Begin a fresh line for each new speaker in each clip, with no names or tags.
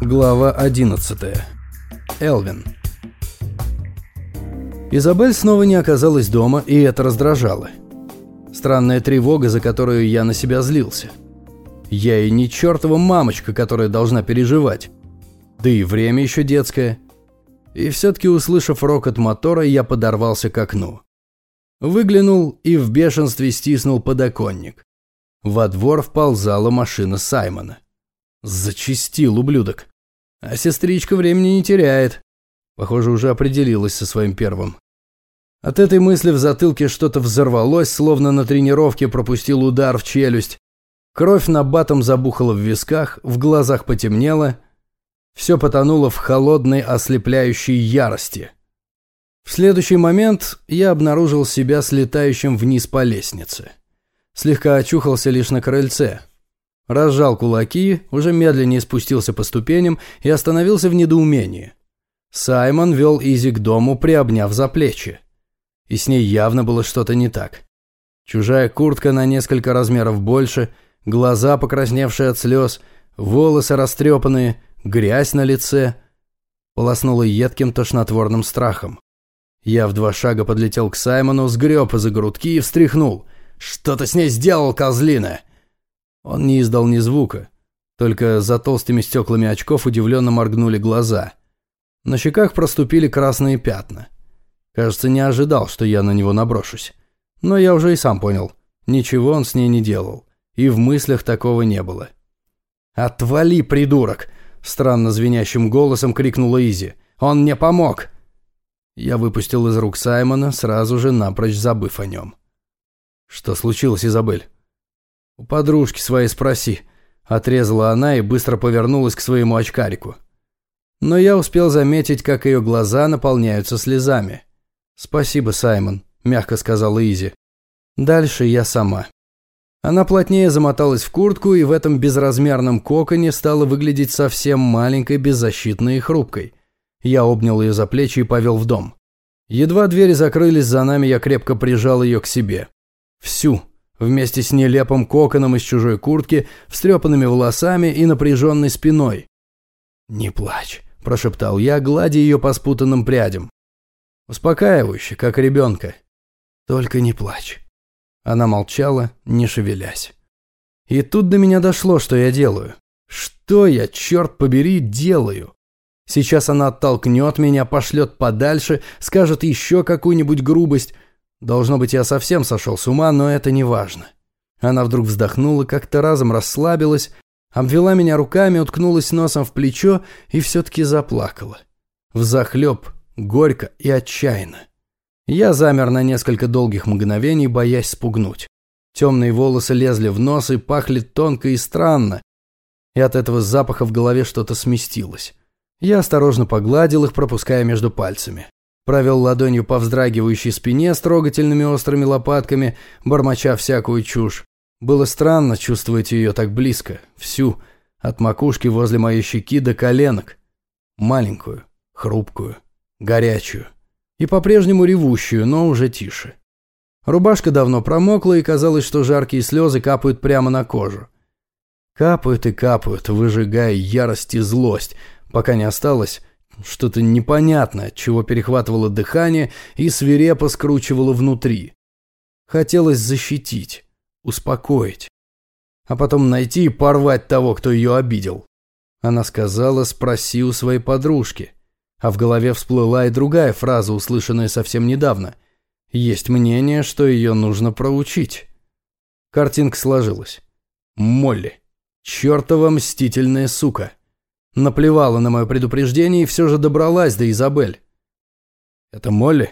Глава 11. Элвин. Изабель снова не оказалась дома, и это раздражало. Странная тревога, за которую я на себя злился. Я и не чертова мамочка, которая должна переживать. Да и время еще детское. И все-таки, услышав рокот мотора, я подорвался к окну. Выглянул и в бешенстве стиснул подоконник. Во двор вползала машина Саймона. Зачистил ублюдок. А сестричка времени не теряет. Похоже, уже определилась со своим первым. От этой мысли в затылке что-то взорвалось, словно на тренировке пропустил удар в челюсть. Кровь на батом забухала в висках, в глазах потемнело. Все потонуло в холодной, ослепляющей ярости. В следующий момент я обнаружил себя слетающим вниз по лестнице. Слегка очухался лишь на крыльце разжал кулаки, уже медленнее спустился по ступеням и остановился в недоумении. Саймон вел Изи к дому, приобняв за плечи. И с ней явно было что-то не так. Чужая куртка на несколько размеров больше, глаза покрасневшие от слез, волосы растрепанные, грязь на лице. Полоснуло едким тошнотворным страхом. Я в два шага подлетел к Саймону, сгреб из-за грудки и встряхнул. «Что ты с ней сделал, козлина?» Он не издал ни звука, только за толстыми стеклами очков удивленно моргнули глаза. На щеках проступили красные пятна. Кажется, не ожидал, что я на него наброшусь. Но я уже и сам понял, ничего он с ней не делал, и в мыслях такого не было. «Отвали, придурок!» – странно звенящим голосом крикнула Изи. «Он мне помог!» Я выпустил из рук Саймона, сразу же напрочь забыв о нем. «Что случилось, Изабель?» «У подружки своей спроси», – отрезала она и быстро повернулась к своему очкарику. Но я успел заметить, как ее глаза наполняются слезами. «Спасибо, Саймон», – мягко сказала Изи. «Дальше я сама». Она плотнее замоталась в куртку и в этом безразмерном коконе стала выглядеть совсем маленькой, беззащитной и хрупкой. Я обнял ее за плечи и повел в дом. Едва двери закрылись за нами, я крепко прижал ее к себе. Всю, вместе с нелепым коконом из чужой куртки, встрепанными волосами и напряженной спиной. «Не плачь», – прошептал я, гладя ее по спутанным прядям. Успокаивающе, как ребенка. «Только не плачь». Она молчала, не шевелясь. И тут до меня дошло, что я делаю. Что я, черт побери, делаю? Сейчас она оттолкнет меня, пошлет подальше, скажет еще какую-нибудь грубость – Должно быть, я совсем сошел с ума, но это не важно. Она вдруг вздохнула, как-то разом расслабилась, обвела меня руками, уткнулась носом в плечо и все-таки заплакала. Взахлеб, горько и отчаянно. Я замер на несколько долгих мгновений, боясь спугнуть. Темные волосы лезли в нос и пахли тонко и странно, и от этого запаха в голове что-то сместилось. Я осторожно погладил их, пропуская между пальцами. Провел ладонью по вздрагивающей спине с трогательными острыми лопатками, бормоча всякую чушь. Было странно чувствовать ее так близко, всю, от макушки возле моей щеки до коленок. Маленькую, хрупкую, горячую. И по-прежнему ревущую, но уже тише. Рубашка давно промокла, и казалось, что жаркие слезы капают прямо на кожу. Капают и капают, выжигая ярость и злость, пока не осталось что-то непонятное, чего перехватывало дыхание и свирепо скручивало внутри. Хотелось защитить, успокоить, а потом найти и порвать того, кто ее обидел. Она сказала «спроси у своей подружки», а в голове всплыла и другая фраза, услышанная совсем недавно. Есть мнение, что ее нужно проучить. Картинка сложилась. Молли. Чертова мстительная сука. Наплевала на мое предупреждение и все же добралась до Изабель. «Это Молли?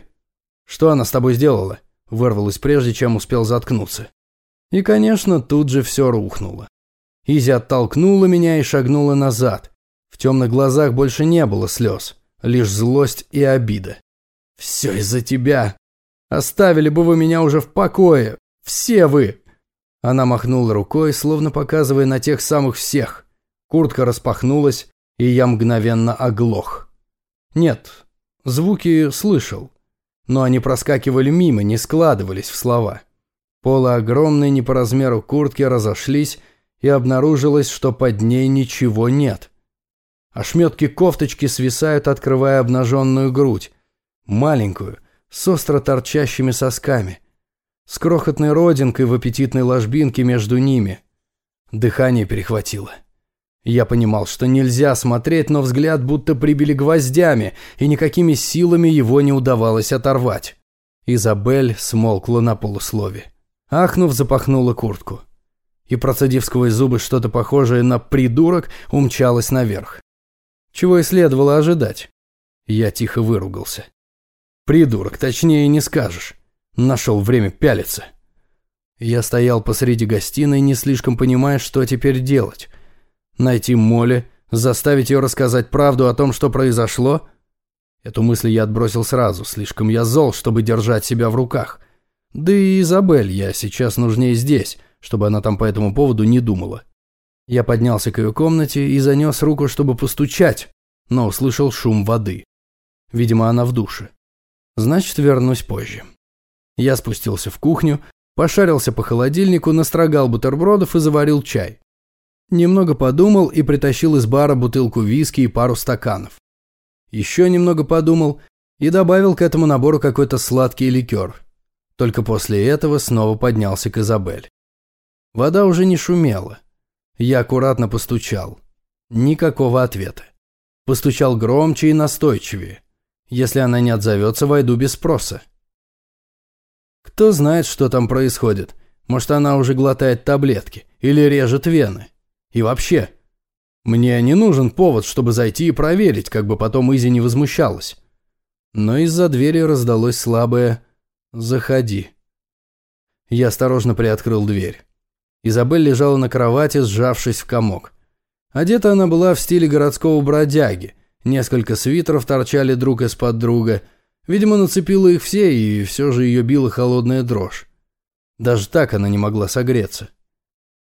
Что она с тобой сделала?» Вырвалась прежде, чем успел заткнуться. И, конечно, тут же все рухнуло. Изи оттолкнула меня и шагнула назад. В темных глазах больше не было слез, лишь злость и обида. «Все из-за тебя! Оставили бы вы меня уже в покое! Все вы!» Она махнула рукой, словно показывая на тех самых всех. Куртка распахнулась, и я мгновенно оглох. Нет, звуки слышал, но они проскакивали мимо, не складывались в слова. Полы огромной не по размеру куртки разошлись, и обнаружилось, что под ней ничего нет. Ошметки кофточки свисают, открывая обнаженную грудь. Маленькую, с остро торчащими сосками. С крохотной родинкой в аппетитной ложбинке между ними. Дыхание перехватило. Я понимал, что нельзя смотреть, но взгляд будто прибили гвоздями, и никакими силами его не удавалось оторвать. Изабель смолкла на полуслове. Ахнув, запахнула куртку. И, процедив сквозь зубы что-то похожее на «придурок», умчалась наверх. Чего и следовало ожидать. Я тихо выругался. «Придурок, точнее не скажешь. Нашел время пялиться». Я стоял посреди гостиной, не слишком понимая, что теперь делать. Найти Молли, заставить ее рассказать правду о том, что произошло? Эту мысль я отбросил сразу, слишком я зол, чтобы держать себя в руках. Да и Изабель я сейчас нужнее здесь, чтобы она там по этому поводу не думала. Я поднялся к ее комнате и занес руку, чтобы постучать, но услышал шум воды. Видимо, она в душе. Значит, вернусь позже. Я спустился в кухню, пошарился по холодильнику, настрогал бутербродов и заварил чай. Немного подумал и притащил из бара бутылку виски и пару стаканов. Еще немного подумал и добавил к этому набору какой-то сладкий ликер. Только после этого снова поднялся к Изабель. Вода уже не шумела. Я аккуратно постучал. Никакого ответа. Постучал громче и настойчивее. Если она не отзовется, войду без спроса. Кто знает, что там происходит. Может, она уже глотает таблетки или режет вены. И вообще, мне не нужен повод, чтобы зайти и проверить, как бы потом Изи не возмущалась. Но из-за двери раздалось слабое «Заходи». Я осторожно приоткрыл дверь. Изабель лежала на кровати, сжавшись в комок. Одета она была в стиле городского бродяги. Несколько свитеров торчали друг из-под друга. Видимо, нацепила их все, и все же ее била холодная дрожь. Даже так она не могла согреться.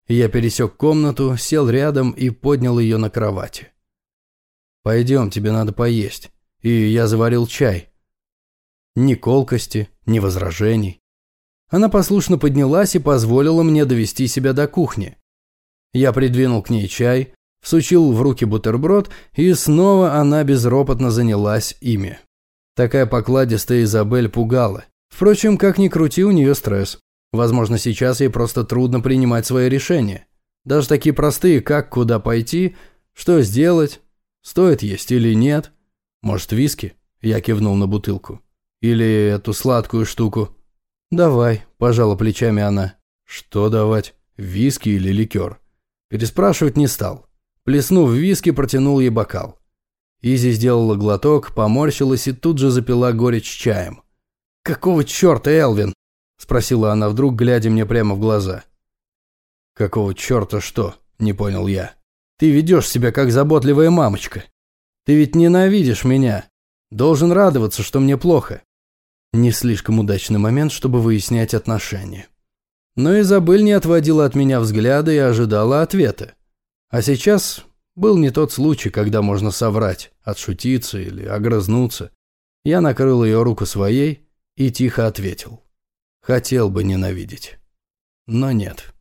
Я пересек комнату, сел рядом и поднял ее на кровати. «Пойдем, тебе надо поесть». И я заварил чай. Ни колкости, ни возражений. Она послушно поднялась и позволила мне довести себя до кухни. Я придвинул к ней чай, всучил в руки бутерброд, и снова она безропотно занялась ими. Такая покладистая Изабель пугала. Впрочем, как ни крути, у нее стресс. Возможно, сейчас ей просто трудно принимать свои решения. Даже такие простые, как куда пойти, что сделать, стоит есть или нет. Может, виски? Я кивнул на бутылку. Или эту сладкую штуку. Давай, пожала плечами она. Что давать? Виски или ликер? Переспрашивать не стал. Плеснув виски, протянул ей бокал. Изи сделала глоток, поморщилась и тут же запила горечь чаем. «Какого черта, Элвин?» – спросила она вдруг, глядя мне прямо в глаза. «Какого черта что?» – не понял я. «Ты ведешь себя как заботливая мамочка. Ты ведь ненавидишь меня. Должен радоваться, что мне плохо». Не слишком удачный момент, чтобы выяснять отношения. Но Изабель не отводила от меня взгляда и ожидала ответа. А сейчас был не тот случай, когда можно соврать, отшутиться или огрызнуться. Я накрыл ее руку своей и тихо ответил. Хотел бы ненавидеть. Но нет.